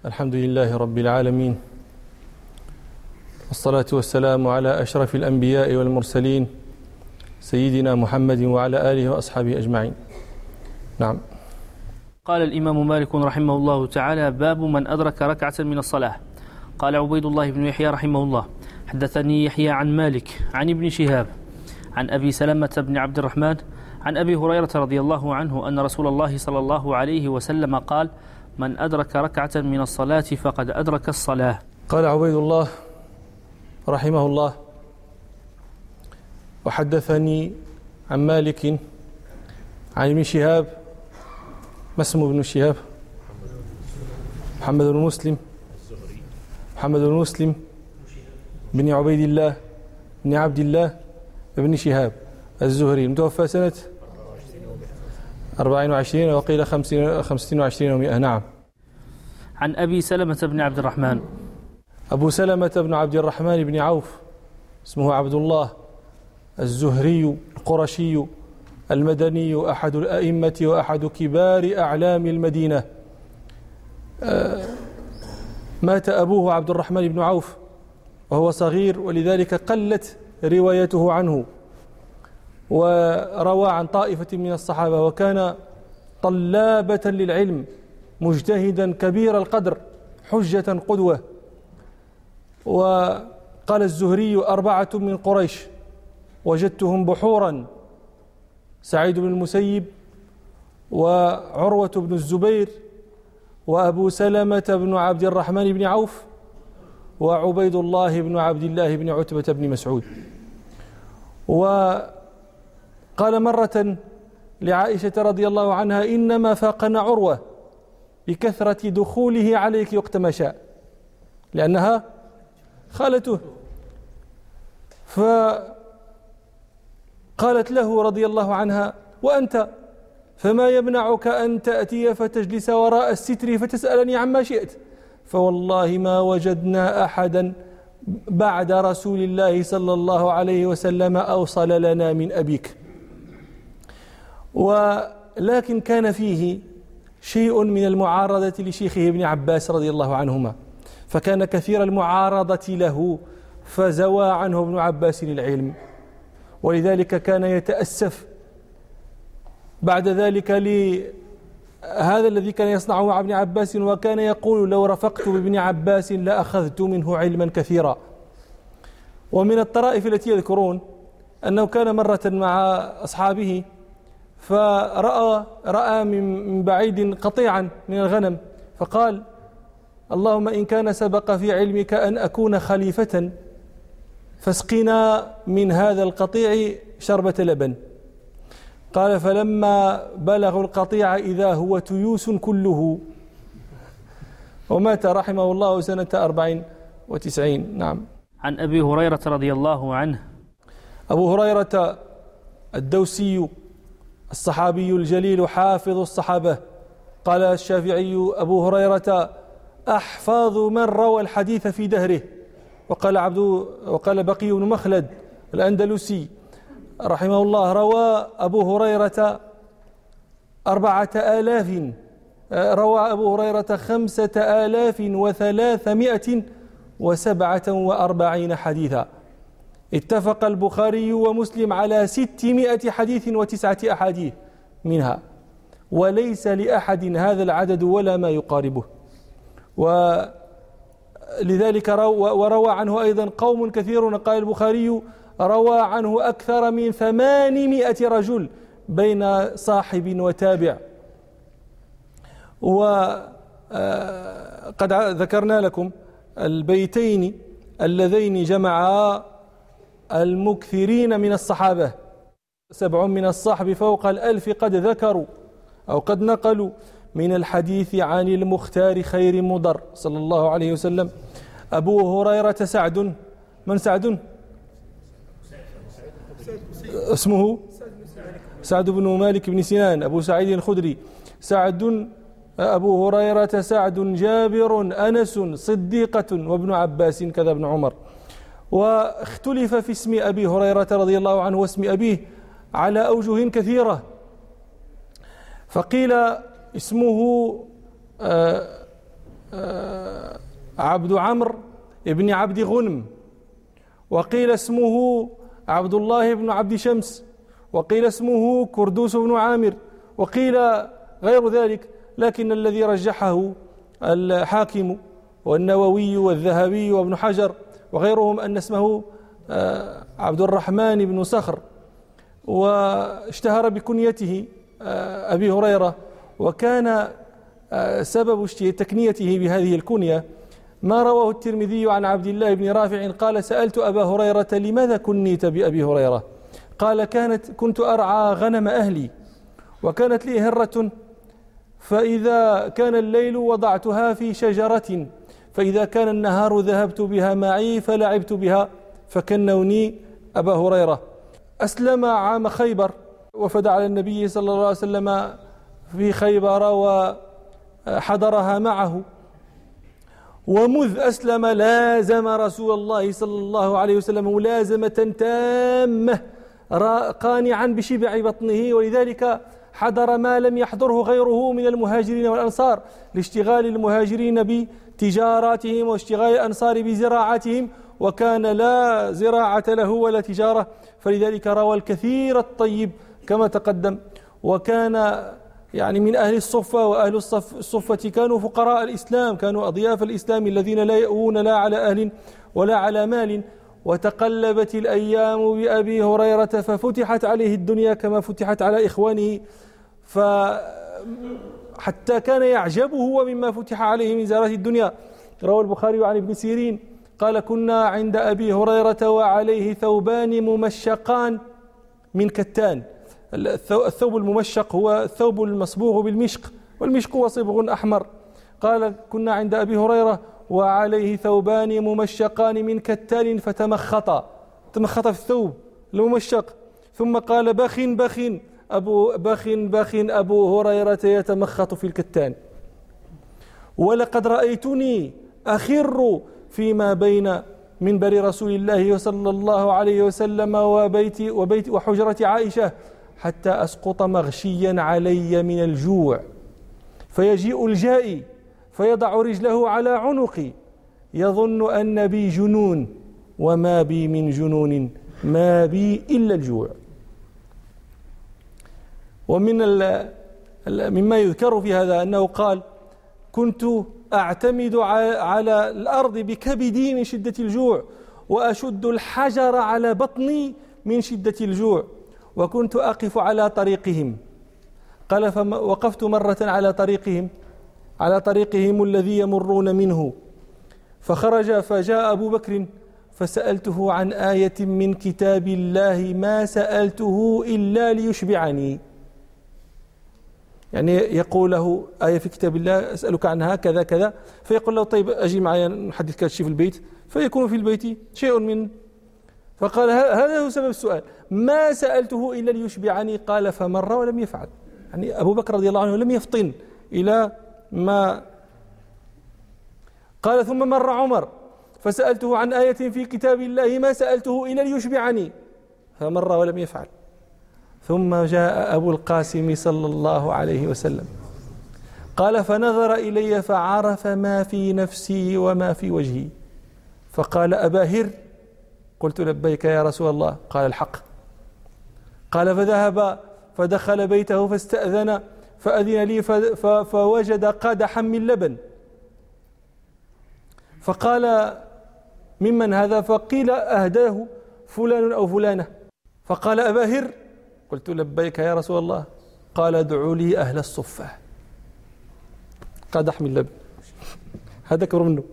الحمد لله رب العالمين والصلاة والسلام على أشرف الأنبياء والمرسلين سيدنا محمد وعلى آله وأصحابه أجمعين. نعم. قال الإمام مالك رحمه الله تعالى باب من أدرك ركعة من الصلاة. قال عبيد الله بن يحيى رحمه الله حدثني يحيى عن مالك عن ابن شهاب عن أبي سلمة بن عبد الرحمن عن أبي هريرة رضي الله عنه أن رسول الله صلى الله عليه وسلم قال من أدرك ركعة من الصلاة فقد أدرك الصلاة. قال عبيد الله رحمه الله وحدثني عن مالك عن ابن شهاب ما اسمه ابن شهاب؟ محمد بن مسلم محمد بن مسلم بن عبيد الله بن عبد الله بن شهاب الزهري. المتوفى سنة 24 وقيل 25 ومئة نعم. عن أبي سلمة بن عبد الرحمن. أبو سلمة بن عبد الرحمن بن عوف اسمه عبد الله الزهري القرشي المدني أحد الأئمة وأحد كبار أعلام المدينة. آه، مات أبوه عبد الرحمن بن عوف وهو صغير ولذلك قلت روايته عنه وروى عن طائفة من الصحابة وكان طلابة للعلم. مجتهدا كبير القدر حجة قدوة. وقال الزهري أربعة من قريش وجدتهم بحورا سعيد بن المسيب وعروة بن الزبير وأبو سلمة بن عبد الرحمن بن عوف وعبيد الله بن عبد الله بن عتبة بن مسعود. وقال مرة لعائشة رضي الله عنها إنما فاقنا عروة. بكثرة دخوله عليك وقت ما شاء. لأنها خالته. فقالت له رضي الله عنها وأنت؟ فما يمنعك أن تأتي فتجلس وراء الستر فتسألني عما شئت؟ فوالله ما وجدنا أحدا بعد رسول الله صلى الله عليه وسلم أوصل لنا من أبيك. ولكن كان فيه شيء من المعارضة لشيخه ابن عباس رضي الله عنهما فكان كثير المعارضة له فزوى عنه ابن عباس العلم. ولذلك كان يتأسف بعد ذلك هذا الذي كان يصنعه مع ابن عباس وكان يقول لو رفقت بابن عباس لأخذت منه علما كثيرا. ومن الطرائف التي يذكرون أنه كان مرة مع أصحابه فرأى رأى من بعيد قطيعا من الغنم فقال اللهم إن كان سبق في علمك أن أكون خليفة فاسقنا من هذا القطيع شربة لبن. قال فلما بلغوا القطيع إذا هو تيوس كله. ومات رحمه الله سنة أربعين وتسعين. نعم. عن أبي هريرة رضي الله عنه. أبو هريرة الدوسي الصحابي الجليل حافظ الصحابة. قال الشافعي أبو هريرة أحفظ من روى الحديث في دهره. وقال عبد وقال بقي بن مخلد الأندلسي رحمه الله روى أبو هريرة أربعة آلاف روى أبو هريرة خمسة آلاف وثلاثمائة وسبعة وأربعين حديثا. اتفق البخاري ومسلم على ستمائة حديث وتسعة أحاديث منها. وليس لأحد هذا العدد ولا ما يقاربه. ولذلك وروى عنه أيضا قوم كثيرون قال البخاري روى عنه أكثر من ثمانمائة رجل بين صاحب وتابع. وقد آه، ذكرنا لكم البيتين اللذين جمعا المكثرين من الصحابة. سبع من الصحب فوق الألف قد ذكروا أو قد نقلوا من الحديث عن المختار خير مضر صلى الله عليه وسلم. أبو هريرة سعد. من سعد؟ اسمه سعد بن مالك بن سنان. أبو سعيد الخدري. سعد أبو هريرة سعد جابر أنس صديقة وابن عباس كذا ابن عمر. واختلف في اسم أبي هريرة رضي الله عنه واسم أبيه على أوجه كثيرة. فقيل اسمه آه، آآ عبد عمرو بن عبد غنم وقيل اسمه عبد الله بن عبد شمس وقيل اسمه كردوس بن عامر وقيل غير ذلك لكن الذي رجحه الحاكم والنووي والذهبي وابن حجر. وغيرهم أن اسمه آه، عبد الرحمن بن صخر واشتهر بكنيته آه، أبي هريرة وكان آه، سبب تكنيته بهذه الكنية. ما رواه الترمذي عن عبد الله بن رافع قال سألت أبا هريرة لماذا كنيت بأبي هريرة؟ قال كانت كنت أرعى غنم أهلي وكانت لي هرة فإذا كان الليل وضعتها في شجرة فإذا كان النهار ذهبت بها معي فلعبت بها فكنوني أبا هريرة. أسلم عام خيبر وفد على النبي صلى الله عليه وسلم في خيبر وحضرها معه. ومذ أسلم لازم رسول الله صلى الله عليه وسلم ملازمة تامة قانعا بشبع بطنه ولذلك حضر ما لم يحضره غيره من المهاجرين والأنصار لاشتغال المهاجرين بتجاراتهم واشتغال الأنصار بزراعتهم وكان لا زراعة له ولا تجارة. فلذلك روى الكثير الطيب كما تقدم. وكان يعني من أهل الصفة وأهل الصف الصفة كانوا فقراء الإسلام كانوا أضياف الإسلام الذين لا يؤون لا على أهل ولا على مال. وتقلبت الأيام بأبي هريرة ففتحت عليه الدنيا كما فتحت على إخوانه. فحتى كان يعجبه ومما فتح عليه من زارات الدنيا. روى البخاري عن ابن سيرين. قال كنا عند أبي هريرة وعليه ثوبان ممشقان من كتان. الثوب الممشق هو الثوب المصبوغ بالمشق والمشق هو صبغ أحمر. قال كنا عند أبي هريرة وعليه ثوبان ممشقان من كتان فتمخطا. تمخط في الثوب الممشق. ثم قال بخ بخ أبو بخ بخ أبو هريرة يتمخط في الكتان. ولقد رأيتني أخر فيما بين منبر رسول الله صلى الله عليه وسلم وبيت وبيت وحجرة عائشة حتى أسقط مغشيا علي من الجوع. فيجيء الجائي فيضع رجله على عنقي. يظن أن بي جنون وما بي من جنون ما بي إلا الجوع. ومن مما يذكر في هذا أنه قال كنت أعتمد على الأرض بكبدي من شدة الجوع وأشد الحجر على بطني من شدة الجوع وكنت أقف على طريقهم. قال فوقفت مرة على طريقهم على طريقهم الذي يمرون منه. فخرج فجاء أبو بكر فسألته عن آية من كتاب الله ما سألته إلا ليشبعني. يعني يقول له آية في كتاب الله أسألك عنها كذا كذا. فيقول له طيب أجي معي نحدثك شيء في البيت؟ فيكون في البيت شيء من فقال هذا هو سبب السؤال. ما سألته إلا ليشبعني؟ قال فمر ولم يفعل. يعني أبو بكر رضي الله عنه لم يفطن إلى ما قال ثم مر عمر. فسألته عن آية في كتاب الله ما سألته إلا ليشبعني؟ فمر ولم يفعل. ثم جاء أبو القاسم صلى الله عليه وسلم. قال فنظر إلي فعرف ما في نفسي وما في وجهي. فقال أبا هر. قلت لبيك يا رسول الله. قال الحق. قال فذهب فدخل بيته فاستأذن فأذن لي فوجد قدحا من لبن. فقال ممن هذا؟ فقيل أهداه فلان أو فلانة. فقال أبا هر. قلت لبيك يا رسول الله. قال ادعوا لي أهل الصفة. قدح من لبن هذا كبر منه.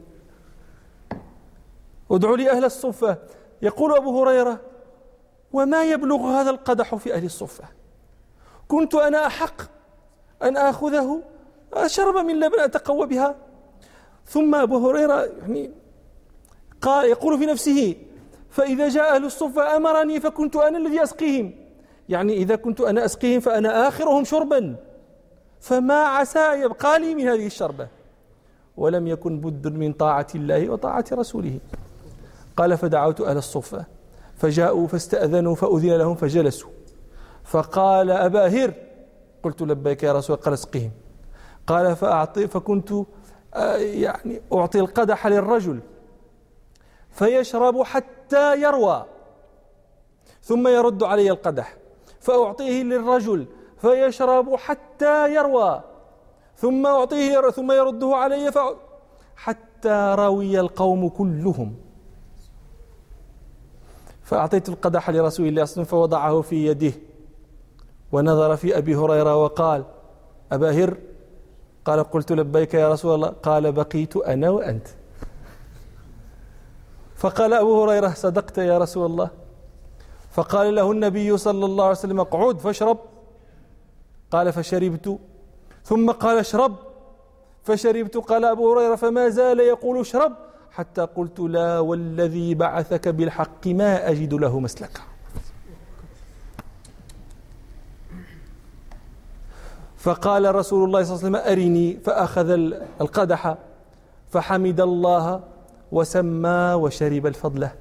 ادعوا لي أهل الصفة. يقول أبو هريرة وما يبلغ هذا القدح في أهل الصفة؟ كنت أنا أحق أن آخذه؟ أشرب من لبن أتقوى بها. ثم أبو هريرة يعني قال يقول في نفسه فإذا جاء أهل الصفة أمرني فكنت أنا الذي أسقيهم. يعني إذا كنت أنا أسقيهم فأنا آخرهم شربا. فما عسى يبقى لي من هذه الشربة. ولم يكن بد من طاعة الله وطاعة رسوله. قال فدعوت أهل الصفة. فجاءوا فاستأذنوا فأذن لهم فجلسوا. فقال أبا هر قلت لبيك يا رسول قال اسقهم. قال فأعطي فكنت آه، يعني أعطي القدح للرجل. فيشرب حتى يروى. ثم يرد علي القدح. فأعطيه للرجل فيشرب حتى يروى. ثم أعطيه ثم يرده علي حتى روي القوم كلهم. فأعطيت القدح لرسول الله صلى الله عليه وسلم فوضعه في يده. ونظر في أبي هريرة وقال أبا هر قال قلت لبيك يا رسول الله قال بقيت أنا وأنت. فقال أبو هريرة صدقت يا رسول الله. فقال له النبي صلى الله عليه وسلم اقعد فاشرب. قال فشربت. ثم قال اشرب. فشربت. قال أبو هريرة فما زال يقول اشرب. حتى قلت لا والذي بعثك بالحق ما أجد له مسلكا. فقال رسول الله صلى الله عليه وسلم أرني. فأخذ القدح. فحمد الله وسمى وشرب الفضلة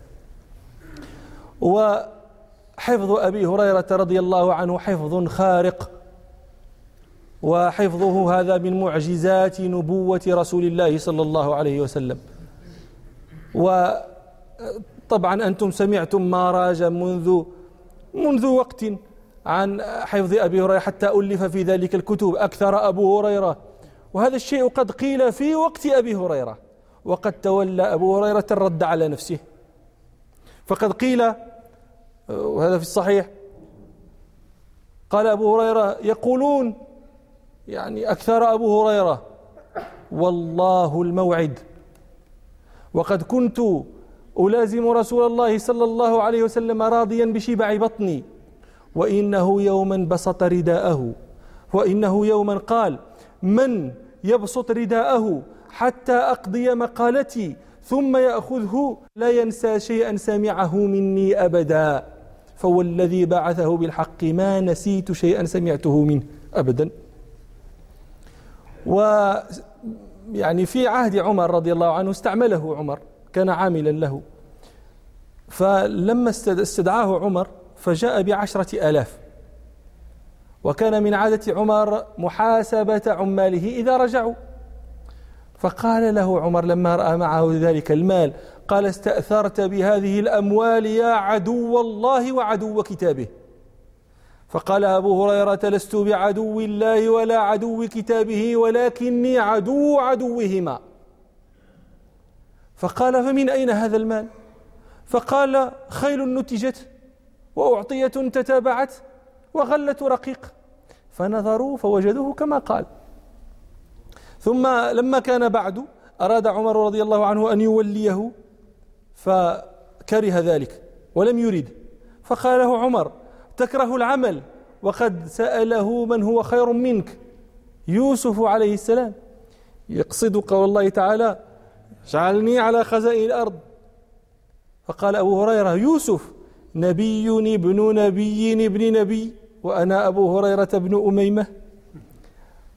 وحفظ أبي هريرة رضي الله عنه حفظ خارق وحفظه هذا من معجزات نبوة رسول الله صلى الله عليه وسلم. وطبعا أنتم سمعتم ما راج منذ منذ وقت عن حفظ أبي هريرة حتى ألف في ذلك الكتب أكثر أبو هريرة. وهذا الشيء قد قيل في وقت أبي هريرة وقد تولى أبو هريرة الرد على نفسه. فقد قيل وهذا في الصحيح. قال أبو هريرة يقولون يعني أكثر أبو هريرة والله الموعد. وقد كنت ألازم رسول الله صلى الله عليه وسلم راضيا بشبع بطني وإنه يوما بسط رداءه. وإنه يوما قال من يبسط رداءه حتى أقضي مقالتي ثم يأخذه لا ينسى شيئا سمعه مني أبدا. فوالذي بعثه بالحق ما نسيت شيئا سمعته منه. أبدا. و يعني في عهد عمر رضي الله عنه استعمله عمر كان عاملا له. فلما استدعاه عمر فجاء بعشرة آلاف. وكان من عادة عمر محاسبة عماله إذا رجعوا. فقال له عمر لما رأى معه ذلك المال قال استأثرت بهذه الأموال يا عدو الله وعدو كتابه. فقال أبو هريرة لست بعدو الله ولا عدو كتابه ولكني عدو عدوهما. فقال فمن أين هذا المال؟ فقال خيل نتجت وأعطية تتابعت وغلة رقيق. فنظروا فوجدوه كما قال. ثم لما كان بعد أراد عمر رضي الله عنه أن يوليه فكره ذلك ولم يرد. فقال له عمر تكره العمل وقد سأله من هو خير منك؟ يوسف عليه السلام. يقصد قول الله تعالى اجعلني على خزائن الأرض. فقال أبو هريرة يوسف نبي ابن نبي ابن نبي وأنا أبو هريرة بن أميمة.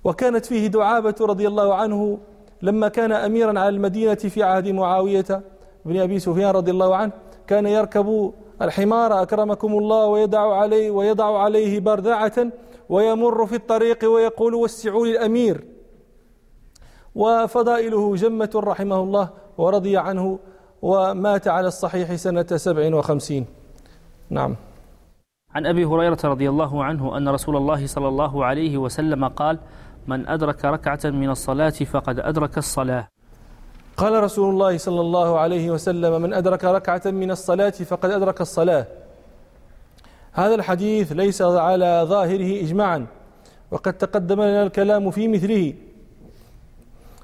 وكانت فيه دعابة رضي الله عنه لما كان أميرا على المدينة في عهد معاوية بن أبي سفيان رضي الله عنه كان يركب الحمار أكرمكم الله ويدع عليه ويضع عليه بردعة ويمر في الطريق ويقول وسعوا للأمير. وفضائله جمة رحمه الله ورضي عنه ومات على الصحيح سنة سبع وخمسين. نعم. عن أبي هريرة رضي الله عنه أن رسول الله صلى الله عليه وسلم قال من أدرك ركعة من الصلاة فقد أدرك الصلاة. قال رسول الله صلى الله عليه وسلم من أدرك ركعة من الصلاة فقد أدرك الصلاة. هذا الحديث ليس على ظاهره إجماعا وقد تقدم لنا الكلام في مثله.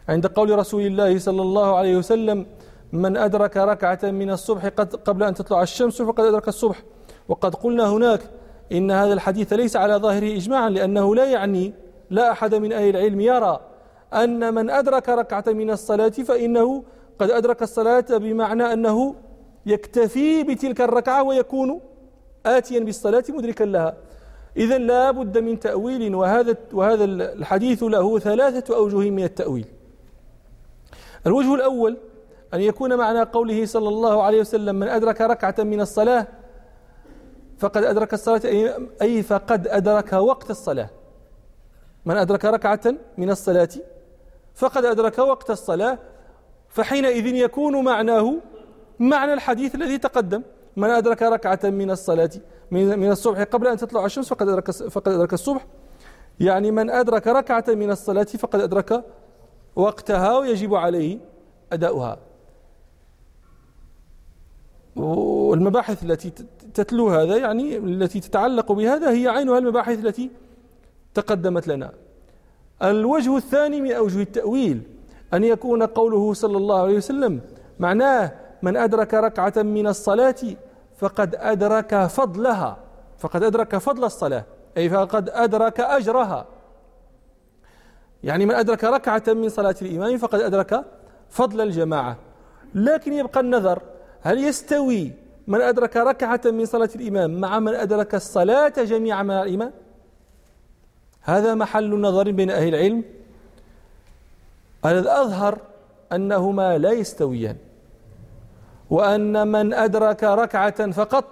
عند قول رسول الله صلى الله عليه وسلم من أدرك ركعة من الصبح قد قبل أن تطلع الشمس فقد أدرك الصبح. وقد قلنا هناك إن هذا الحديث ليس على ظاهره إجماعا لأنه لا يعني لا أحد من أهل العلم يرى أن من أدرك ركعة من الصلاة فإنه قد أدرك الصلاة بمعنى أنه يكتفي بتلك الركعة ويكون آتيا بالصلاة مدركا لها. إذا لا بد من تأويل وهذا وهذا الحديث له ثلاثة أوجه من التأويل. الوجه الأول أن يكون معنى قوله صلى الله عليه وسلم من أدرك ركعة من الصلاة فقد أدرك الصلاة أي فقد أدرك وقت الصلاة. من أدرك ركعة من الصلاة فقد أدرك وقت الصلاة فحينئذ يكون معناه معنى الحديث الذي تقدم. من أدرك ركعة من الصلاة من الصبح قبل أن تطلع الشمس فقد أدرك فقد أدرك الصبح. يعني من أدرك ركعة من الصلاة فقد أدرك وقتها ويجب عليه أداؤها. والمباحث التي تتلو هذا يعني التي تتعلق بهذا هي عينها المباحث التي تقدمت لنا. الوجه الثاني من أوجه التأويل أن يكون قوله صلى الله عليه وسلم معناه من أدرك ركعة من الصلاة فقد أدرك فضلها. فقد أدرك فضل الصلاة أي فقد أدرك أجرها. يعني من أدرك ركعة من صلاة الإمام فقد أدرك فضل الجماعة. لكن يبقى النظر هل يستوي من أدرك ركعة من صلاة الإمام مع من أدرك الصلاة جميعا مع الإمام؟ هذا محل نظر بين أهل العلم. الأظهر أنهما لا يستويان وأن من أدرك ركعة فقط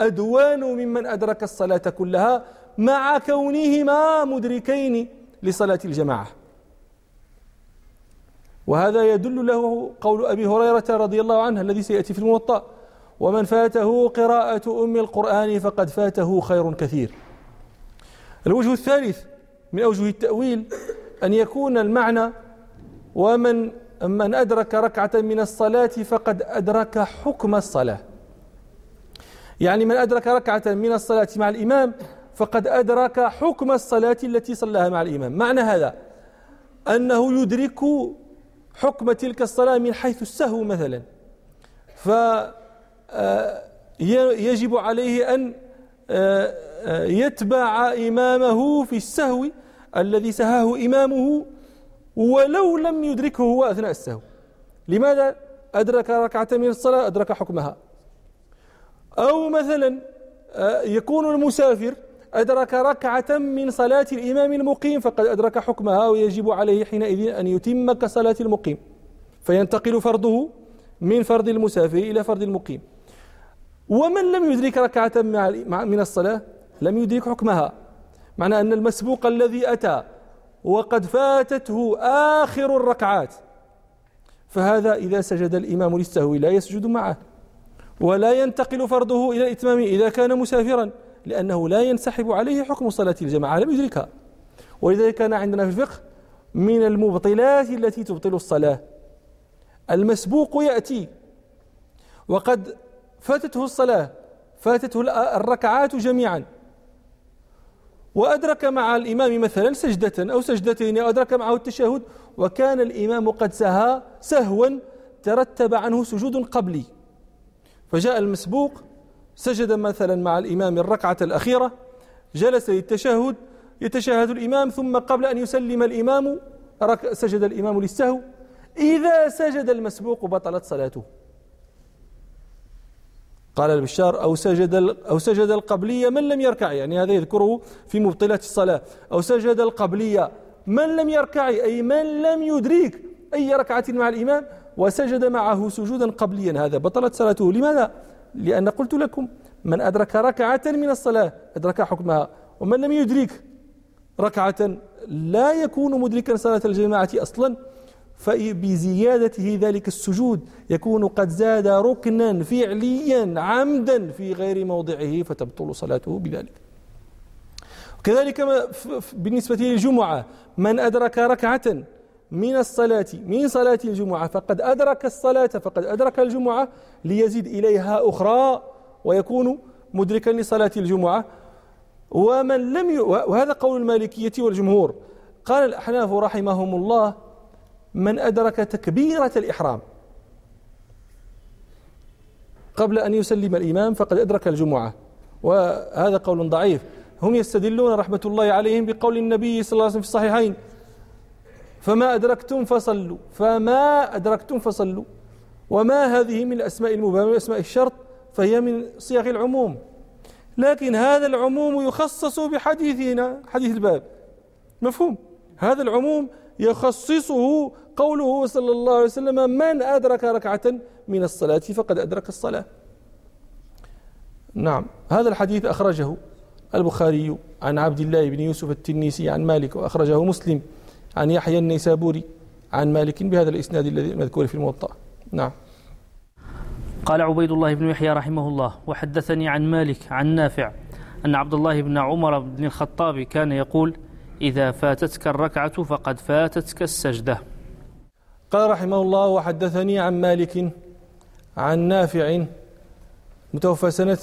أدوان ممن أدرك الصلاة كلها مع كونهما مدركين لصلاة الجماعة. وهذا يدل له قول أبي هريرة رضي الله عنه الذي سيأتي في الموطأ ومن فاته قراءة أم القرآن فقد فاته خير كثير. الوجه الثالث من أوجه التأويل أن يكون المعنى ومن من أدرك ركعة من الصلاة فقد أدرك حكم الصلاة. يعني من أدرك ركعة من الصلاة مع الإمام فقد أدرك حكم الصلاة التي صلاها مع الإمام. معنى هذا أنه يدرك حكم تلك الصلاة من حيث السهو مثلا. فيجب عليه أن آه، آه، يتبع إمامه في السهو الذي سهاه إمامه ولو لم يدركه هو أثناء السهو. لماذا أدرك ركعة من الصلاة؟ أدرك حكمها. أو مثلا آه، يكون المسافر أدرك ركعة من صلاة الإمام المقيم فقد أدرك حكمها ويجب عليه حينئذ أن يتم كصلاة المقيم. فينتقل فرضه من فرض المسافر إلى فرض المقيم. ومن لم يدرك ركعة من الصلاة؟ لم يدرك حكمها. معنى أن المسبوق الذي أتى وقد فاتته آخر الركعات. فهذا إذا سجد الإمام للسهو لا يسجد معه ولا ينتقل فرضه إلى الإتمام إذا كان مسافرا لأنه لا ينسحب عليه حكم صلاة الجماعة لم يدركها. ولذلك كان عندنا في الفقه من المبطلات التي تبطل الصلاة. المسبوق يأتي وقد فاتته الصلاة فاتته الركعات جميعا. وأدرك مع الإمام مثلا سجدة أو سجدتين أو أدرك معه التشهد وكان الإمام قد سها سهوا ترتب عنه سجود قبلي. فجاء المسبوق سجد مثلا مع الإمام الركعة الأخيرة جلس للتشهد يتشهد الإمام ثم قبل أن يسلم الإمام سجد الإمام للسهو. إذا سجد المسبوق بطلت صلاته. قال البشار أو سجد أو سجد القبلية من لم يركع يعني هذا يذكره في مبطلات الصلاة. أو سجد القبلية من لم يركع أي من لم يدرك أي ركعة مع الإمام وسجد معه سجودا قبليا. هذا بطلت صلاته. لماذا؟ لأن قلت لكم من أدرك ركعة من الصلاة أدرك حكمها ومن لم يدرك ركعة لا يكون مدركا صلاة الجماعة أصلا. فبزيادته ذلك السجود يكون قد زاد ركنا فعليا عمدا في غير موضعه فتبطل صلاته بذلك. كذلك بالنسبة للجمعة من أدرك ركعة من الصلاة من صلاة الجمعة فقد أدرك الصلاة فقد أدرك الجمعة ليزيد إليها أخرى ويكون مدركا لصلاة الجمعة. ومن لم ي... وهذا قول المالكية والجمهور. قال الأحناف رحمهم الله من أدرك تكبيرة الإحرام. قبل أن يسلم الإمام فقد أدرك الجمعة. وهذا قول ضعيف. هم يستدلون رحمة الله عليهم بقول النبي صلى الله عليه وسلم في الصحيحين فما أدركتم فصلوا. فما أدركتم فصلوا. وما هذه من الأسماء المبهمة من أسماء الشرط فهي من صيغ العموم. لكن هذا العموم يخصص بحديثنا حديث الباب. مفهوم؟ هذا العموم يخصصه قوله صلى الله عليه وسلم من أدرك ركعة من الصلاة فقد أدرك الصلاة. نعم هذا الحديث أخرجه البخاري عن عبد الله بن يوسف التنيسي عن مالك وأخرجه مسلم عن يحيى النيسابوري عن مالك بهذا الإسناد الذي المذكور في الموطأ. نعم. قال عبيد الله بن يحيى رحمه الله وحدثني عن مالك عن نافع أن عبد الله بن عمر بن الخطاب كان يقول إذا فاتتك الركعة فقد فاتتك السجدة. قال رحمه الله وحدثني عن مالك عن نافع متوفى سنة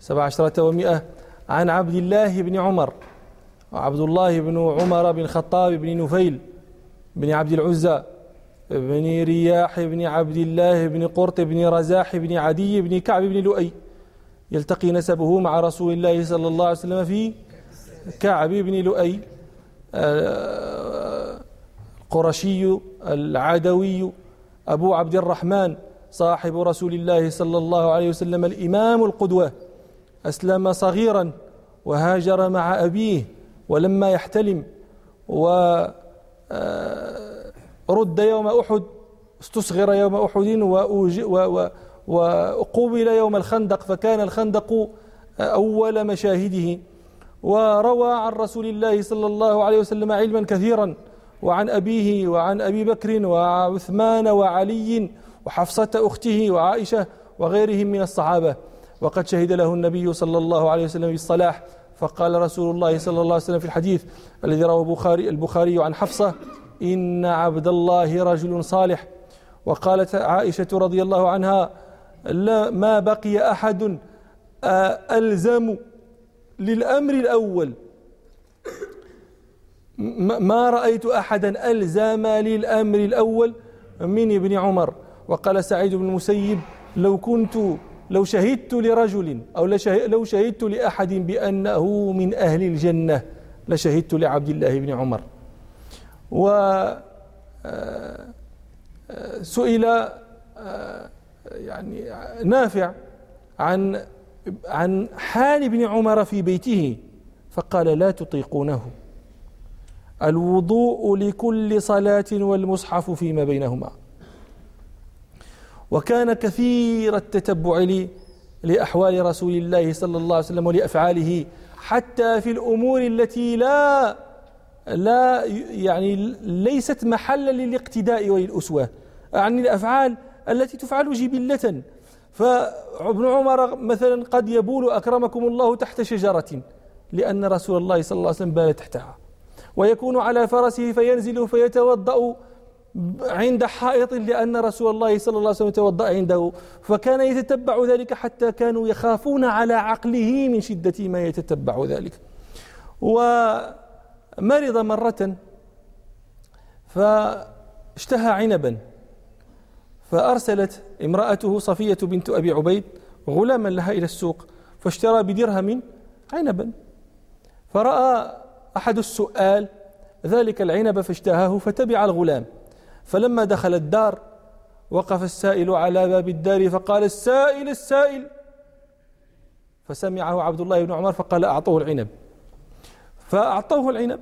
سبع عشرة ومائة عن عبد الله بن عمر وعبد الله بن عمر بن خطاب بن نفيل بن عبد العزى بن رياح بن عبد الله بن قرط بن رزاح بن عدي بن كعب بن لؤي يلتقي نسبه مع رسول الله صلى الله عليه وسلم في كعب بن لؤي القرشي العدوي أبو عبد الرحمن صاحب رسول الله صلى الله عليه وسلم الإمام القدوة. أسلم صغيرا وهاجر مع أبيه ولما يحتلم و آه، يوم أحد استصغر يوم أحد وقوبل يوم الخندق فكان الخندق أول مشاهده. وروى عن رسول الله صلى الله عليه وسلم علما كثيرا وعن أبيه وعن أبي بكر وعثمان وعلي وحفصة أخته وعائشة وغيرهم من الصحابة. وقد شهد له النبي صلى الله عليه وسلم بالصلاح. فقال رسول الله صلى الله عليه وسلم في الحديث الذي رواه البخاري, البخاري عن حفصة إن عبد الله رجل صالح. وقالت عائشة رضي الله عنها لا ما بقي أحد ألزم للأمر الأول. ما رأيت أحدا ألزم للأمر الأول من ابن عمر. وقال سعيد بن المسيب لو كنت لو شهدت لرجل أو لو شهدت لأحد بأنه من أهل الجنة لشهدت لعبد الله بن عمر. و آه، آه، سئل آه، يعني نافع عن عن حال ابن عمر في بيته فقال لا تطيقونه. الوضوء لكل صلاة والمصحف فيما بينهما. وكان كثير التتبع لأحوال رسول الله صلى الله عليه وسلم ولأفعاله حتى في الأمور التي لا لا يعني ليست محلا للاقتداء وللأسوة. عن الأفعال التي تفعل جبلة. فابن عمر مثلا قد يبول أكرمكم الله تحت شجرة لأن رسول الله صلى الله عليه وسلم بال تحتها. ويكون على فرسه فينزل فيتوضأ عند حائط لأن رسول الله صلى الله عليه وسلم توضأ عنده. فكان يتتبع ذلك حتى كانوا يخافون على عقله من شدة ما يتتبع ذلك. ومرض مرة فاشتهى عنبا فأرسلت امرأته صفية بنت أبي عبيد غلاما لها إلى السوق فاشترى بدرهم عنبا فرأى أحد السؤال ذلك العنب فاشتهاه فتبع الغلام. فلما دخل الدار وقف السائل على باب الدار فقال السائل السائل. فسمعه عبد الله بن عمر فقال أعطوه العنب. فأعطوه العنب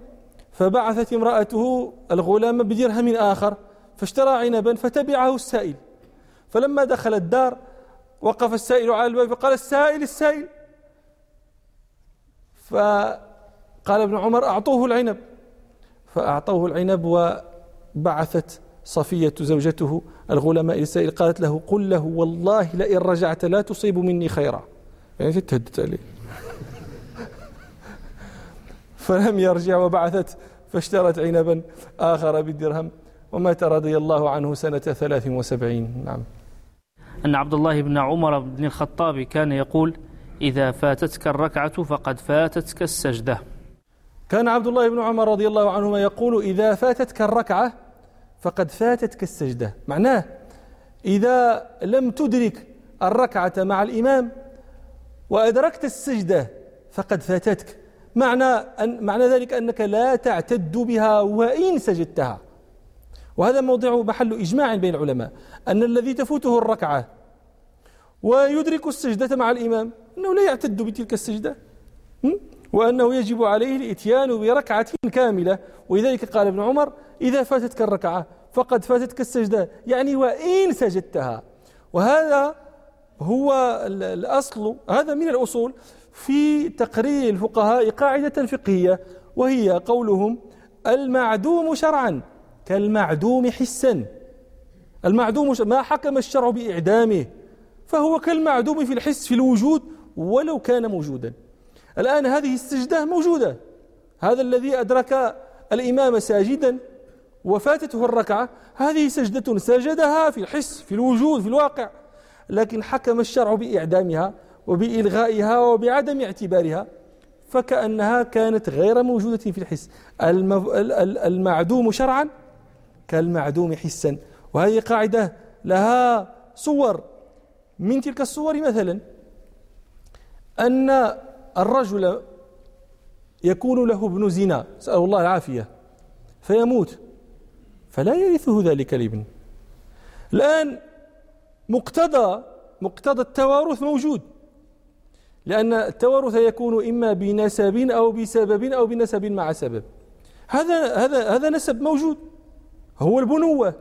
فبعثت امرأته الغلام بدرهم آخر فاشترى عنبا فتبعه السائل. فلما دخل الدار وقف السائل على الباب فقال السائل السائل. فقال ابن عمر أعطوه العنب. فأعطوه العنب وبعثت صفية زوجته الغلماء السائل قالت له قل له والله لئن رجعت لا تصيب مني خيرا. يعني تهدت عليه. فلم يرجع وبعثت فاشترت عنبا آخر بالدرهم. ومات رضي الله عنه سنة ثلاث وسبعين. نعم. أن عبد الله بن عمر بن الخطاب كان يقول إذا فاتتك الركعة فقد فاتتك السجدة. كان عبد الله بن عمر رضي الله عنهما يقول إذا فاتتك الركعة فقد فاتتك السجدة. معناه إذا لم تدرك الركعة مع الإمام وأدركت السجدة فقد فاتتك. معنى أن معنى ذلك أنك لا تعتد بها وإن سجدتها. وهذا موضع محل إجماع بين العلماء أن الذي تفوته الركعة ويدرك السجدة مع الإمام أنه لا يعتد بتلك السجدة. وأنه يجب عليه الإتيان بركعة كاملة. ولذلك قال ابن عمر إذا فاتتك الركعة فقد فاتتك السجدة. يعني وإن سجدتها. وهذا هو الأصل هذا من الأصول في تقرير الفقهاء قاعدة فقهية وهي قولهم المعدوم شرعا كالمعدوم حسا. المعدوم ما حكم الشرع بإعدامه فهو كالمعدوم في الحس في الوجود ولو كان موجودا. الآن هذه السجدة موجودة. هذا الذي أدرك الإمام ساجدا وفاتته الركعة هذه سجدة سجدها في الحس في الوجود في الواقع. لكن حكم الشرع بإعدامها وبإلغائها وبعدم اعتبارها فكأنها كانت غير موجودة في الحس. المعدوم شرعا كالمعدوم حسا. وهذه قاعدة لها صور. من تلك الصور مثلا أن الرجل يكون له ابن زنا نسأل الله العافية فيموت. فلا يرثه ذلك الابن. الآن مقتضى مقتضى التوارث موجود. لأن التوارث يكون إما بنسب أو بسبب أو بنسب مع سبب. هذا هذا هذا نسب موجود. هو البنوة.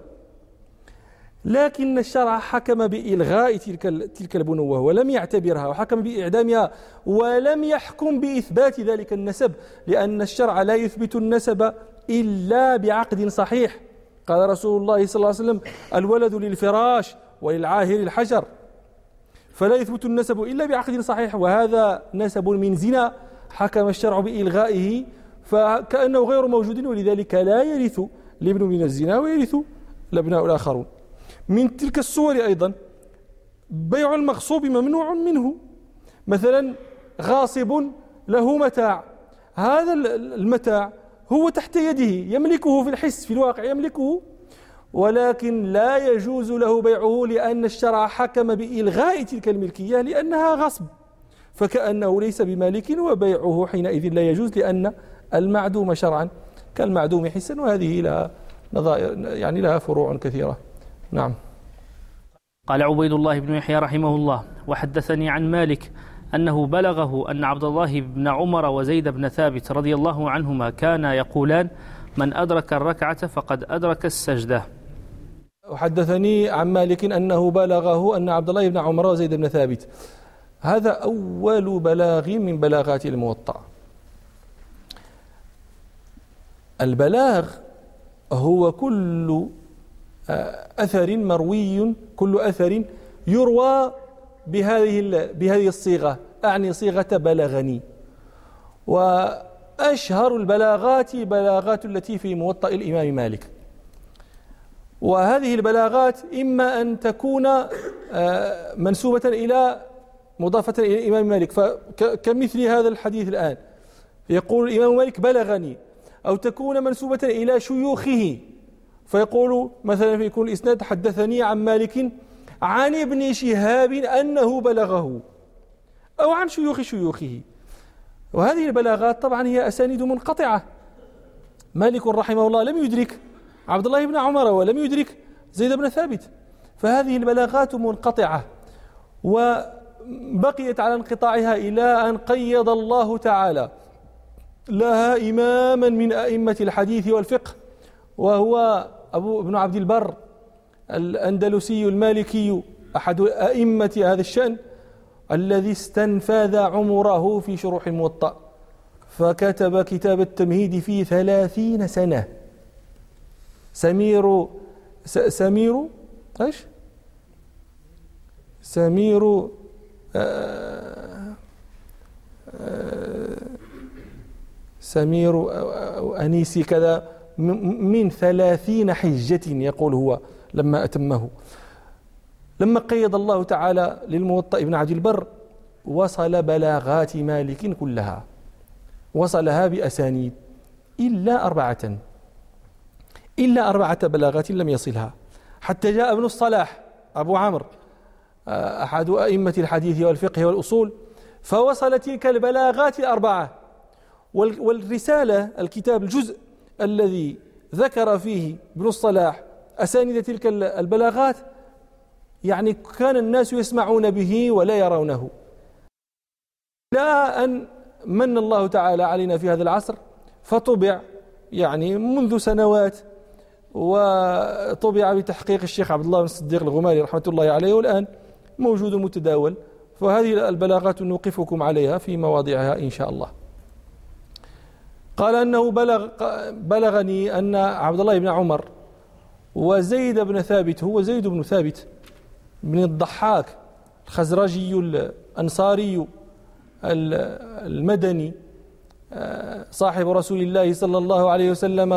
لكن الشرع حكم بإلغاء تلك تلك البنوة ولم يعتبرها وحكم بإعدامها ولم يحكم بإثبات ذلك النسب لأن الشرع لا يثبت النسب إلا بعقد صحيح. قال رسول الله صلى الله عليه وسلم الولد للفراش وللعاهر الحجر. فلا يثبت النسب إلا بعقد صحيح وهذا نسب من زنا. حكم الشرع بإلغائه فكأنه غير موجود ولذلك لا يرث الابن من الزنا ويرث الأبناء الآخرون. من تلك الصور أيضا بيع المغصوب ممنوع منه. مثلا غاصب له متاع هذا المتاع هو تحت يده يملكه في الحس في الواقع يملكه ولكن لا يجوز له بيعه لأن الشرع حكم بإلغاء تلك الملكية لأنها غصب. فكأنه ليس بمالك وبيعه حينئذ لا يجوز لأن المعدوم شرعا كالمعدوم حسا وهذه لها نظائر يعني لها فروع كثيرة. نعم. قال عبيد الله بن يحيى رحمه الله وحدثني عن مالك أنه بلغه أن عبد الله بن عمر وزيد بن ثابت رضي الله عنهما كانا يقولان من أدرك الركعة فقد أدرك السجدة. وحدثني عن مالك أنه بلغه أن عبد الله بن عمر وزيد بن ثابت. هذا أول بلاغ من بلاغات الموطأ. البلاغ هو كل أثر مروي كل أثر يروى بهذه بهذه الصيغة. أعني صيغة بلغني. وأشهر البلاغات بلاغات التي في موطأ الإمام مالك. وهذه البلاغات إما أن تكون آه، منسوبة إلى مضافة إلى الإمام مالك. كمثل هذا الحديث الآن. يقول الإمام مالك بلغني. أو تكون منسوبة إلى شيوخه. فيقول مثلا فيكون الإسناد حدثني عن مالك عن ابن شهاب أنه بلغه أو عن شيوخ شيوخه. وهذه البلاغات طبعا هي أسانيد منقطعة. مالك رحمه الله لم يدرك عبد الله بن عمر ولم يدرك زيد بن ثابت. فهذه البلاغات منقطعة وبقيت على انقطاعها إلى أن قيض الله تعالى لها إماما من أئمة الحديث والفقه وهو أبو ابن عبد البر الأندلسي المالكي أحد أئمة هذا الشأن الذي استنفذ عمره في شروح الموطأ فكتب كتاب التمهيد في ثلاثين سنة سمير سمير إيش؟ سمير آه، آه، سمير أو أنيسي كذا من ثلاثين حجة يقول هو لما أتمه. لما قيد الله تعالى للموطأ بن عبد البر وصل بلاغات مالك كلها. وصلها بأسانيد. إلا أربعة. إلا أربعة بلاغات لم يصلها. حتى جاء ابن الصلاح أبو عمرو آه، أحد أئمة الحديث والفقه والأصول فوصل تلك البلاغات الأربعة. والرسالة الكتاب الجزء الذي ذكر فيه ابن الصلاح أسانيد تلك البلاغات يعني كان الناس يسمعون به ولا يرونه. لا أن من الله تعالى علينا في هذا العصر فطبع يعني منذ سنوات وطبع بتحقيق الشيخ عبد الله بن الصديق الغماري رحمة الله عليه والآن موجود متداول. فهذه البلاغات نوقفكم عليها في مواضعها إن شاء الله. قال أنه بلغ بلغني أن عبد الله بن عمر وزيد بن ثابت هو زيد بن ثابت بن الضحاك الخزرجي الأنصاري المدني صاحب رسول الله صلى الله عليه وسلم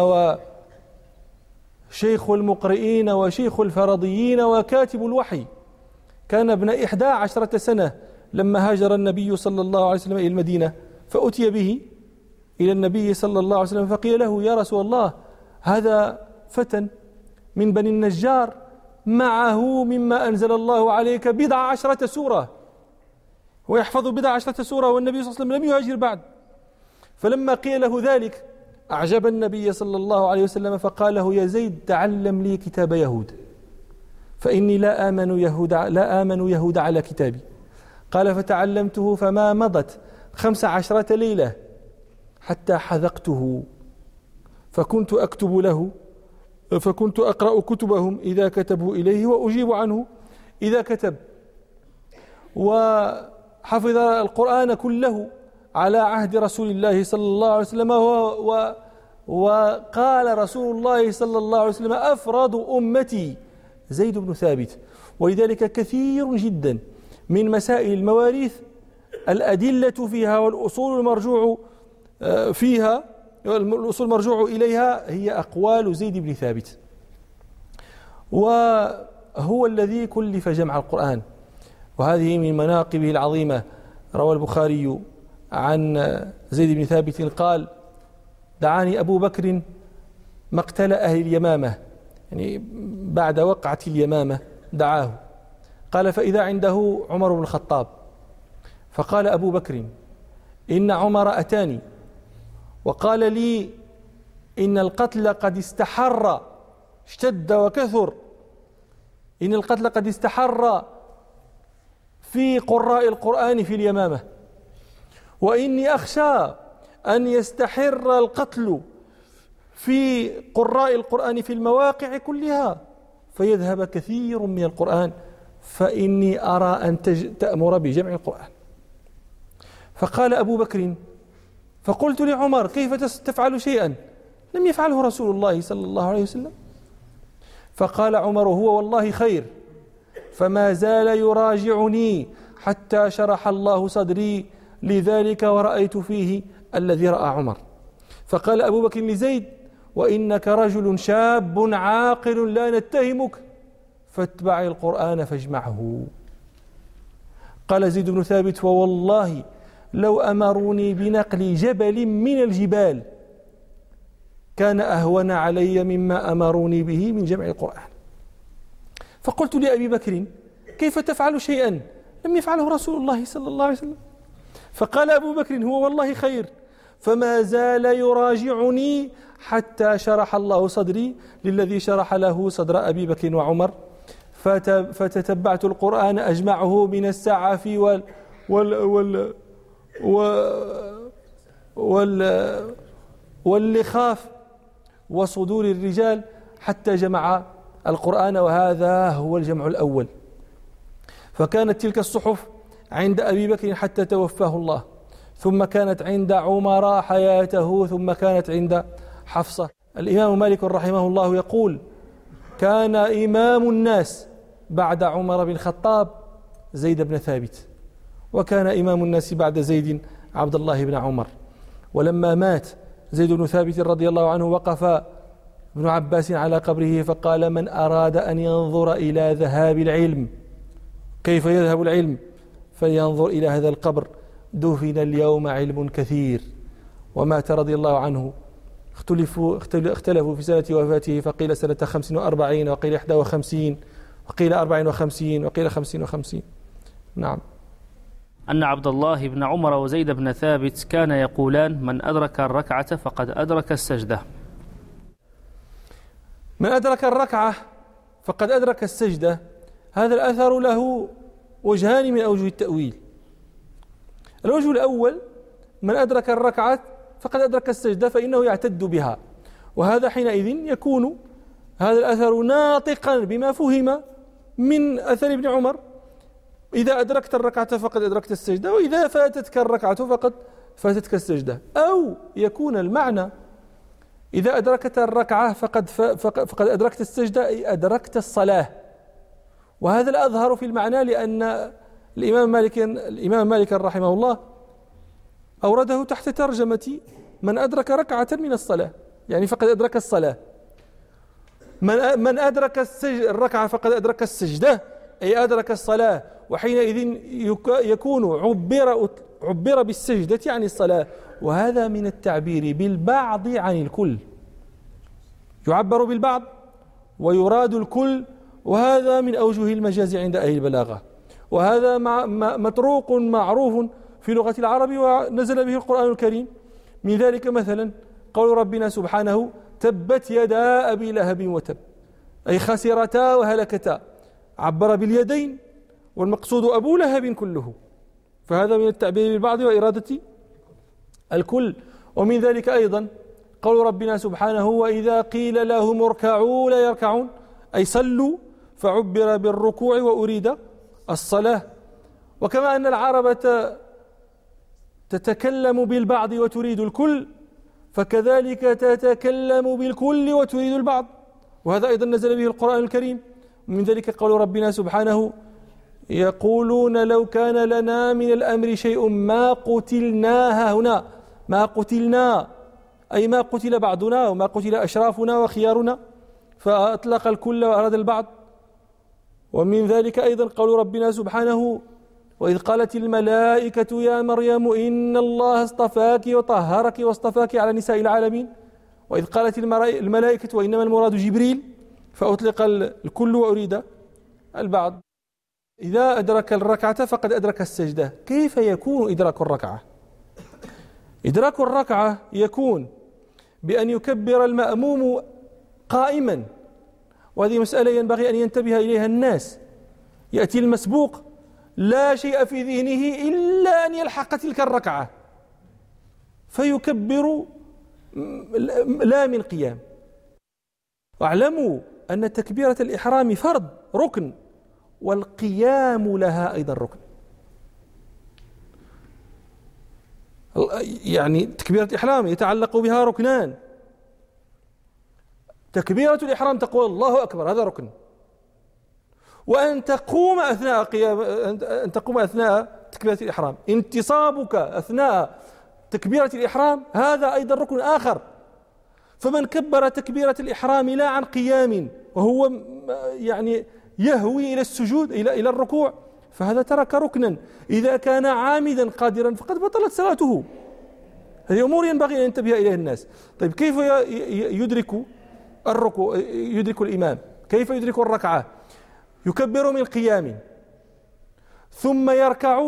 وشيخ المقرئين وشيخ الفرضيين وكاتب الوحي. كان ابن إحدى عشرة سنة لما هاجر النبي صلى الله عليه وسلم إلى المدينة فأتي به إلى النبي صلى الله عليه وسلم فقيل له يا رسول الله هذا فتى من بني النجار معه مما أنزل الله عليك بضع عشرة سورة. ويحفظ بضع عشرة سورة والنبي صلى الله عليه وسلم لم يهاجر بعد. فلما قيل له ذلك أعجب النبي صلى الله عليه وسلم فقال له يا زيد تعلم لي كتاب يهود. فإني لا آمن يهود لا آمن يهود على كتابي. قال فتعلمته فما مضت خمس عشرة ليلة. حتى حذقته. فكنت أكتب له فكنت أقرأ كتبهم إذا كتبوا إليه وأجيب عنه إذا كتب. وحفظ القرآن كله على عهد رسول الله صلى الله عليه وسلم و وقال رسول الله صلى الله عليه وسلم أفراد أمتي زيد بن ثابت. ولذلك كثير جدا من مسائل المواريث الأدلة فيها والأصول المرجوع فيها الأصول المرجوع إليها هي أقوال زيد بن ثابت. وهو الذي كلف جمع القرآن. وهذه من مناقبه العظيمة. روى البخاري عن زيد بن ثابت قال دعاني أبو بكر مقتل أهل اليمامة. يعني بعد وقعة اليمامة دعاه. قال فإذا عنده عمر بن الخطاب. فقال أبو بكر إن عمر أتاني. وقال لي إن القتل قد استحر اشتد وكثر. إن القتل قد استحر في قراء القرآن في اليمامة. وإني أخشى أن يستحر القتل في قراء القرآن في المواقع كلها. فيذهب كثير من القرآن. فإني أرى أن تأمر بجمع القرآن. فقال أبو بكر فقلت لعمر كيف تفعل شيئا؟ لم يفعله رسول الله صلى الله عليه وسلم. فقال عمر هو والله خير. فما زال يراجعني حتى شرح الله صدري لذلك ورأيت فيه الذي رأى عمر. فقال أبو بكر لزيد وإنك رجل شاب عاقل لا نتهمك فاتبع القرآن فاجمعه. قال زيد بن ثابت ووالله لو أمروني بنقل جبل من الجبال كان أهون علي مما أمروني به من جمع القرآن. فقلت لأبي بكر كيف تفعل شيئا؟ لم يفعله رسول الله صلى الله عليه وسلم. فقال أبو بكر هو والله خير. فما زال يراجعني حتى شرح الله صدري للذي شرح له صدر أبي بكر وعمر. فتتبعت القرآن أجمعه من السعف وال وال وال وال واللخاف وصدور الرجال حتى جمع القرآن وهذا هو الجمع الأول. فكانت تلك الصحف عند أبي بكر حتى توفاه الله. ثم كانت عند عمر حياته ثم كانت عند حفصة. الإمام مالك رحمه الله يقول كان إمام الناس بعد عمر بن الخطاب زيد بن ثابت. وكان إمام الناس بعد زيد عبد الله بن عمر. ولما مات زيد بن ثابت رضي الله عنه وقف ابن عباس على قبره فقال من أراد أن ينظر إلى ذهاب العلم كيف يذهب العلم؟ فلينظر إلى هذا القبر دفن اليوم علم كثير. ومات رضي الله عنه. اختلفوا اختلفوا في سنة وفاته فقيل سنة خمس وأربعين وقيل إحدى وخمسين وقيل أربع وخمسين وقيل خمسين وخمسين. نعم. أن عبد الله بن عمر وزيد بن ثابت كان يقولان من أدرك الركعة فقد أدرك السجدة. من أدرك الركعة فقد أدرك السجدة هذا الأثر له وجهان من أوجه التأويل. الوجه الأول من أدرك الركعة فقد أدرك السجدة فإنه يعتد بها. وهذا حينئذ يكون هذا الأثر ناطقا بما فهم من أثر ابن عمر إذا أدركت الركعة فقد أدركت السجدة وإذا فاتتك الركعة فقد فاتتك السجدة. أو يكون المعنى إذا أدركت الركعة فقد, فقد أدركت السجدة أي أدركت الصلاة. وهذا الأظهر في المعنى لأن الإمام مالك الإمام مالك رحمه الله أورده تحت ترجمة من أدرك ركعة من الصلاة. يعني فقد أدرك الصلاة. من من أدرك الركعة فقد أدرك السجدة أي أدرك الصلاة. وحينئذ يكون عبر عبر بالسجدة عن الصلاة. وهذا من التعبير بالبعض عن الكل. يعبر بالبعض ويراد الكل. وهذا من أوجه المجاز عند أهل البلاغة. وهذا مطروق معروف في لغة العرب ونزل به القرآن الكريم. من ذلك مثلا قول ربنا سبحانه تبت يدا أبي لهب وتب. أي خسرتا وهلكتا. عبر باليدين والمقصود أبو لهب كله. فهذا من التعبير بالبعض وإرادة الكل. ومن ذلك أيضا قول ربنا سبحانه وإذا قيل لهم اركعوا لا يركعون أي صلوا فعبر بالركوع وأريد الصلاة. وكما أن العرب تتكلم بالبعض وتريد الكل فكذلك تتكلم بالكل وتريد البعض. وهذا أيضا نزل به القرآن الكريم. من ذلك قول ربنا سبحانه يقولون لو كان لنا من الأمر شيء ما قتلناها هنا ما قتلنا أي ما قتل بعضنا وما قتل أشرافنا وخيارنا فأطلق الكل وأراد البعض. ومن ذلك أيضا قول ربنا سبحانه وإذ قالت الملائكة يا مريم إن الله اصطفاك وطهرك واصطفاك على نساء العالمين. وإذ قالت الملائكة وإنما المراد جبريل فأطلق الكل وأريد البعض. إذا أدرك الركعة فقد أدرك السجدة. كيف يكون إدراك الركعة؟ إدراك الركعة يكون بأن يكبر المأموم قائما وهذه مسألة ينبغي أن ينتبه إليها الناس. يأتي المسبوق لا شيء في ذهنه إلا أن يلحق تلك الركعة. فيكبر لا من قيام. واعلموا أن تكبيرة الإحرام فرض ركن. والقيام لها أيضا ركن. يعني تكبيرة الإحرام يتعلق بها ركنان. تكبيرة الإحرام تقول الله أكبر هذا ركن. وأن تقوم أثناء قيام أن تقوم أثناء تكبيرة الإحرام. انتصابك أثناء تكبيرة الإحرام هذا أيضا ركن آخر. فمن كبر تكبيرة الإحرام لا عن قيام وهو يعني يهوي إلى السجود إلى إلى الركوع. فهذا ترك ركنا. إذا كان عامدا قادرا فقد بطلت صلاته. هذه أمور ينبغي أن ينتبه إليها الناس. طيب كيف يدرك الركوع يدرك الإمام؟ كيف يدرك الركعة؟ يكبر من قيام ثم يركع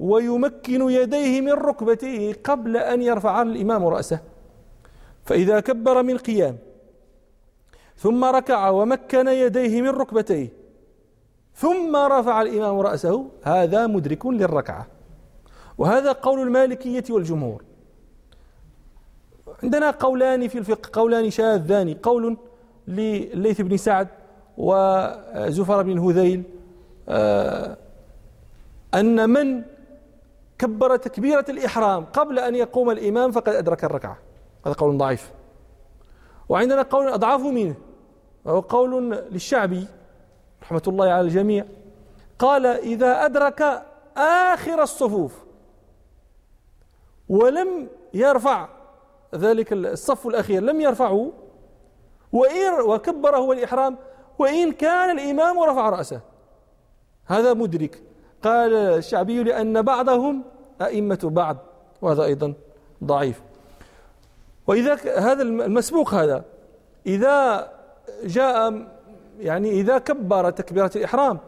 ويمكن يديه من ركبتيه قبل أن يرفع الإمام رأسه. فإذا كبر من قيام ثم ركع ومكن يديه من ركبتيه. ثم رفع الإمام رأسه. هذا مدرك للركعة. وهذا قول المالكية والجمهور. عندنا قولان في الفقه قولان شاذان. قول لليث بن سعد وزفر بن هذيل آه، أن من كبر تكبيرة الإحرام قبل أن يقوم الإمام فقد أدرك الركعة. هذا قول ضعيف. وعندنا قول أضعاف منه. وهو قول للشعبي رحمة الله على الجميع قال إذا أدرك آخر الصفوف ولم يرفع ذلك الصف الأخير لم يرفعه وإن وكبر هو الإحرام وإن كان الإمام رفع رأسه. هذا مدرك. قال الشعبي لأن بعضهم أئمة بعض وهذا أيضا ضعيف. وإذا هذا المسبوق هذا إذا جاء يعني إذا كبر تكبيرة الإحرام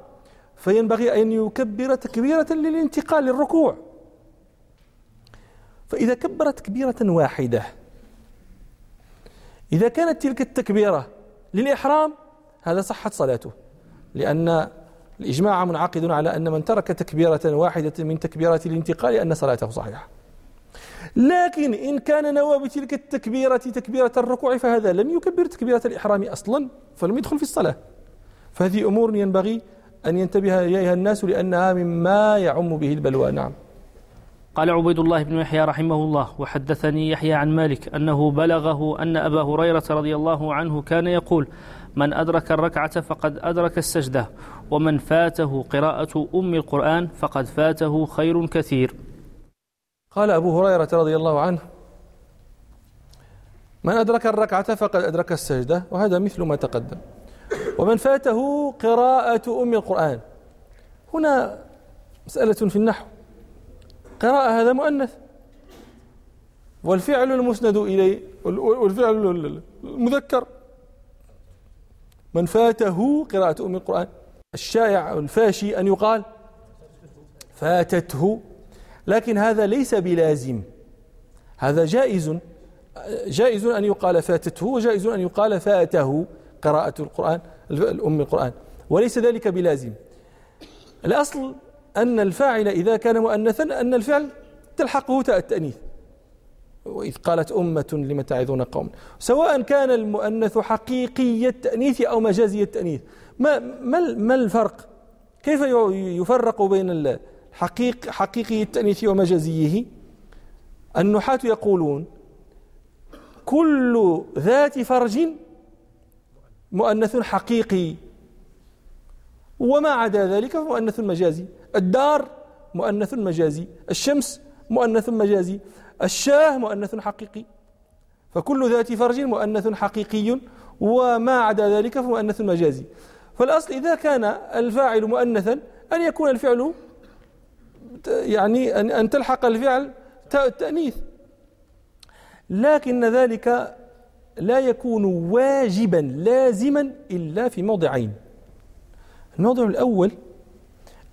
فينبغي أن يكبر تكبيرة للانتقال للركوع. فإذا كبر تكبيرة واحدة إذا كانت تلك التكبيرة للإحرام هذا صحت صلاته. لأن الإجماع منعقد على أن من ترك تكبيرة واحدة من تكبيرات الانتقال أن صلاته صحيحة. لكن إن كان نوى بتلك التكبيرة تكبيرة الركوع فهذا لم يكبر تكبيرة الإحرام أصلا فلم يدخل في الصلاة. فهذه أمور ينبغي أن ينتبه إليها الناس لأنها مما يعم به البلوى. نعم. قال عبيد الله بن يحيى رحمه الله وحدثني يحيى عن مالك أنه بلغه أن أبا هريرة رضي الله عنه كان يقول من أدرك الركعة فقد أدرك السجدة ومن فاته قراءة أم القرآن فقد فاته خير كثير. قال أبو هريرة رضي الله عنه من أدرك الركعة فقد أدرك السجدة وهذا مثل ما تقدم. ومن فاته قراءة أم القرآن. هنا مسألة في النحو قراءة هذا مؤنث والفعل المسند إليه والفعل المذكر. من فاته قراءة أم القرآن. الشائع الفاشي أن يقال فاتته لكن هذا ليس بلازم. هذا جائز جائز أن يقال فاتته وجائز أن يقال فاته قراءة القرآن الأم القرآن. وليس ذلك بلازم. الأصل أن الفاعل إذا كان مؤنثا أن الفعل تلحقه تاء التأنيث وإذ قالت أمة لم تعظون قوم. سواء كان المؤنث حقيقي التأنيث أو مجازي التأنيث. ما, ما, ما الفرق؟ كيف يفرق بين الحقيق حقيقي التأنيث ومجازيه. النحاة يقولون كل ذات فرج مؤنث حقيقي. وما عدا ذلك فمؤنث مجازي. الدار مؤنث مجازي. الشمس مؤنث مجازي. الشاه مؤنث حقيقي. فكل ذات فرج مؤنث حقيقي. وما عدا ذلك فمؤنث مجازي. فالأصل إذا كان الفاعل مؤنثا أن يكون الفعل يعني أن تلحق الفعل التأنيث لكن ذلك لا يكون واجبا لازما إلا في موضعين الموضع الأول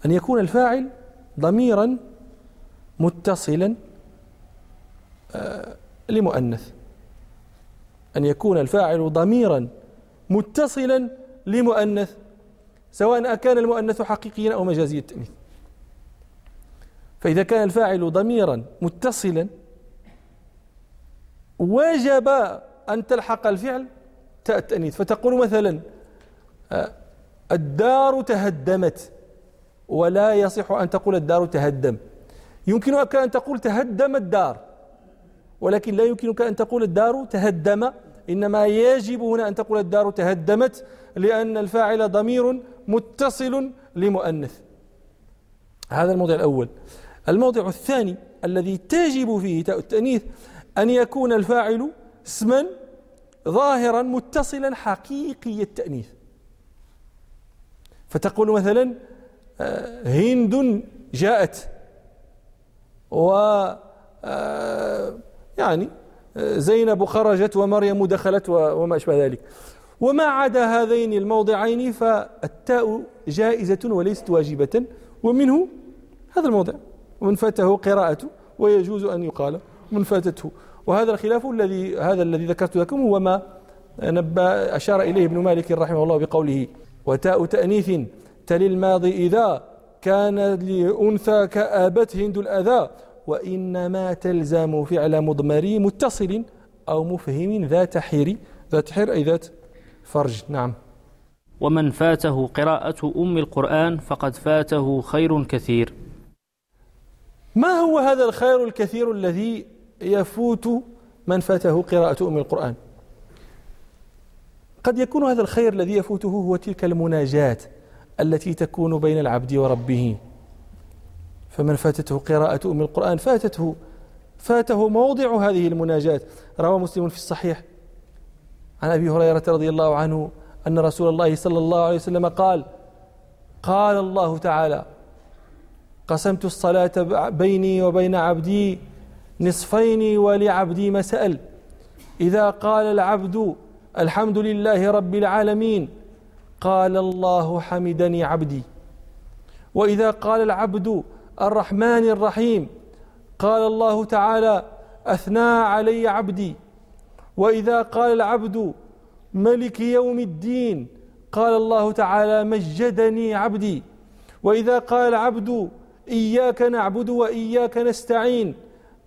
أن يكون الفاعل ضميرا متصلا آه، لمؤنث. أن يكون الفاعل ضميرا متصلا لمؤنث سواء كان المؤنث حقيقيا أو مجازي التأنيث. فإذا كان الفاعل ضميرا متصلا وجب أن تلحق الفعل تاء التأنيث فتقول مثلا آه، الدار تهدمت ولا يصح أن تقول الدار تهدم. يمكنك أن تقول تهدم الدار ولكن لا يمكنك أن تقول الدار تهدم. إنما يجب هنا أن تقول الدار تهدمت لأن الفاعل ضمير متصل لمؤنث. هذا الموضع الأول. الموضع الثاني الذي تجب فيه تاء التأنيث أن يكون الفاعل اسما ظاهرا متصلا حقيقي التأنيث. فتقول مثلا آه، هند جاءت و آه، يعني آه، زينب خرجت ومريم دخلت وما أشبه ذلك. وما عدا هذين الموضعين فالتاء جائزة وليست واجبة. ومنه هذا الموضع. ومن فاته قراءة ويجوز أن يقال من فاتته وهذا الخلاف الذي هذا الذي ذكرت لكم هو ما نبى أشار إليه ابن مالك رحمه الله بقوله وتاء تأنيث تلي الماضي إذا كان لأنثى كآبت هند الأذى وإنما تلزم فعل مضمري متصل أو مفهم ذات حير ذات حير أي ذات فرج. نعم. ومن فاته قراءة أم القرآن فقد فاته خير كثير. ما هو هذا الخير الكثير الذي يفوت من فاته قراءة أم القرآن؟ قد يكون هذا الخير الذي يفوته هو تلك المناجاة التي تكون بين العبد وربه. فمن فاتته قراءة أم القرآن فاتته فاته موضع هذه المناجاة. روى مسلم في الصحيح عن أبي هريرة رضي الله عنه أن رسول الله صلى الله عليه وسلم قال قال الله تعالى قسمت الصلاة بيني وبين عبدي نصفين ولعبدي ما سأل إذا قال العبد الحمد لله رب العالمين قال الله حمدني عبدي. وإذا قال العبد الرحمن الرحيم قال الله تعالى أثنى علي عبدي. وإذا قال العبد ملك يوم الدين قال الله تعالى مجدني عبدي. وإذا قال العبد إياك نعبد وإياك نستعين.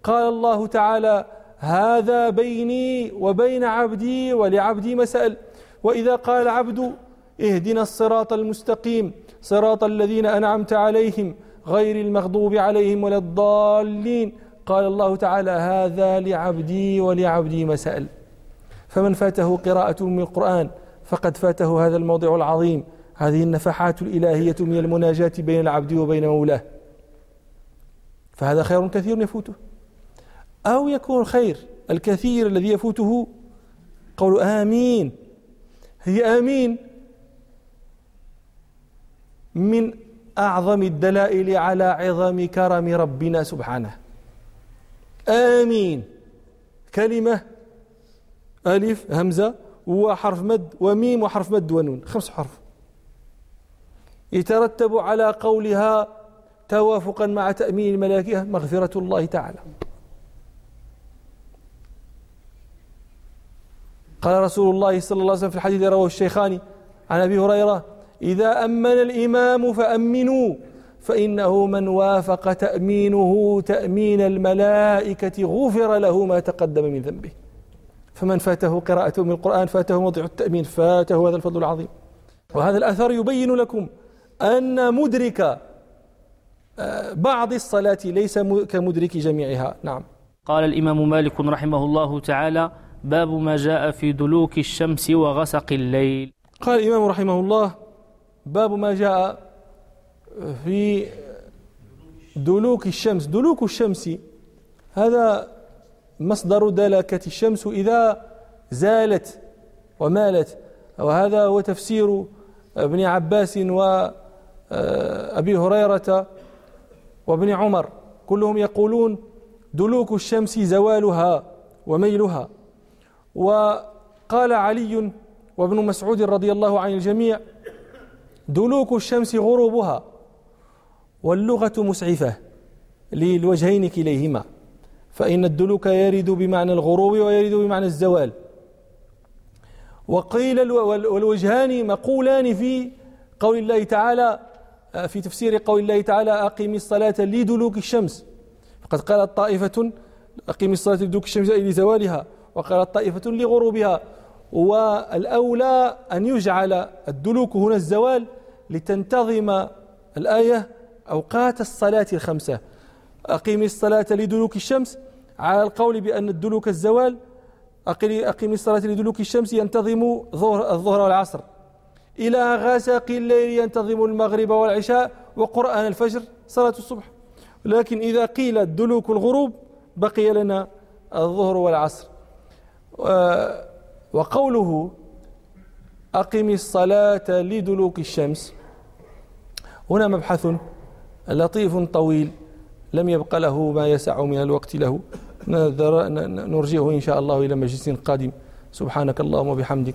قال الله تعالى هذا بيني وبين عبدي ولعبدي مسأل. وإذا قال العبد اهدنا الصراط المستقيم صراط الذين أنعمت عليهم غير المغضوب عليهم ولا الضالين. قال الله تعالى هذا لعبدي ولعبدي ما سأل فمن فاته قراءة من القرآن فقد فاته هذا الموضع العظيم. هذه النفحات الإلهية من المناجاة بين العبد وبين مولاه. فهذا خير كثير يفوته. أو يكون خير الكثير الذي يفوته قول آمين. هي آمين من أعظم الدلائل على عظم كرم ربنا سبحانه. آمين. كلمة ألف همزة وحرف مد وميم وحرف مد ونون خمس حرف يترتب على قولها توافقا مع تأمين الملائكة مغفرة الله تعالى. قال رسول الله صلى الله عليه وسلم في الحديث رواه الشيخان عن أبي هريرة إذا أمن الإمام فأمنوا فإنه من وافق تأمينه تأمين الملائكة غفر له ما تقدم من ذنبه. فمن فاته قراءة من القرآن فاته موضع التأمين فاته هذا الفضل العظيم. وهذا الأثر يبين لكم أن مدرك بعض الصلاة ليس كمدرك جميعها. نعم. قال الإمام مالك رحمه الله تعالى باب ما جاء في دلوك الشمس وغسق الليل. قال الإمام رحمه الله باب ما جاء في دلوك الشمس. دلوك الشمس هذا مصدر دلكة الشمس إذا زالت ومالت. وهذا هو تفسير ابن عباس وأبي هريرة وابن عمر كلهم يقولون دلوك الشمس زوالها وميلها. وقال علي وابن مسعود رضي الله عن الجميع دلوك الشمس غروبها واللغة مسعفة للوجهين كليهما فإن الدلوك يرد بمعنى الغروب ويرد بمعنى الزوال. وقيل والوجهان مقولان في قول الله تعالى في تفسير قول الله تعالى أقم الصلاة لدلوك الشمس. فقد قالت طائفة أقم الصلاة لدلوك الشمس أي لزوالها. وقالت طائفة لغروبها والأولى أن يجعل الدلوك هنا الزوال لتنتظم الآية أوقات الصلاة الخمسة. أقيم الصلاة لدلوك الشمس على القول بأن الدلوك الزوال. أقيم الصلاة لدلوك الشمس ينتظم ظهر الظهر والعصر. إلى غسق الليل ينتظم المغرب والعشاء وقرآن الفجر صلاة الصبح. لكن إذا قيل دلوك الغروب بقي لنا الظهر والعصر. وقوله أقم الصلاة لدلوك الشمس. هنا مبحث لطيف طويل لم يبق له ما يسع من الوقت له. نرجعه إن شاء الله إلى مجلس قادم. سبحانك اللهم وبحمدك.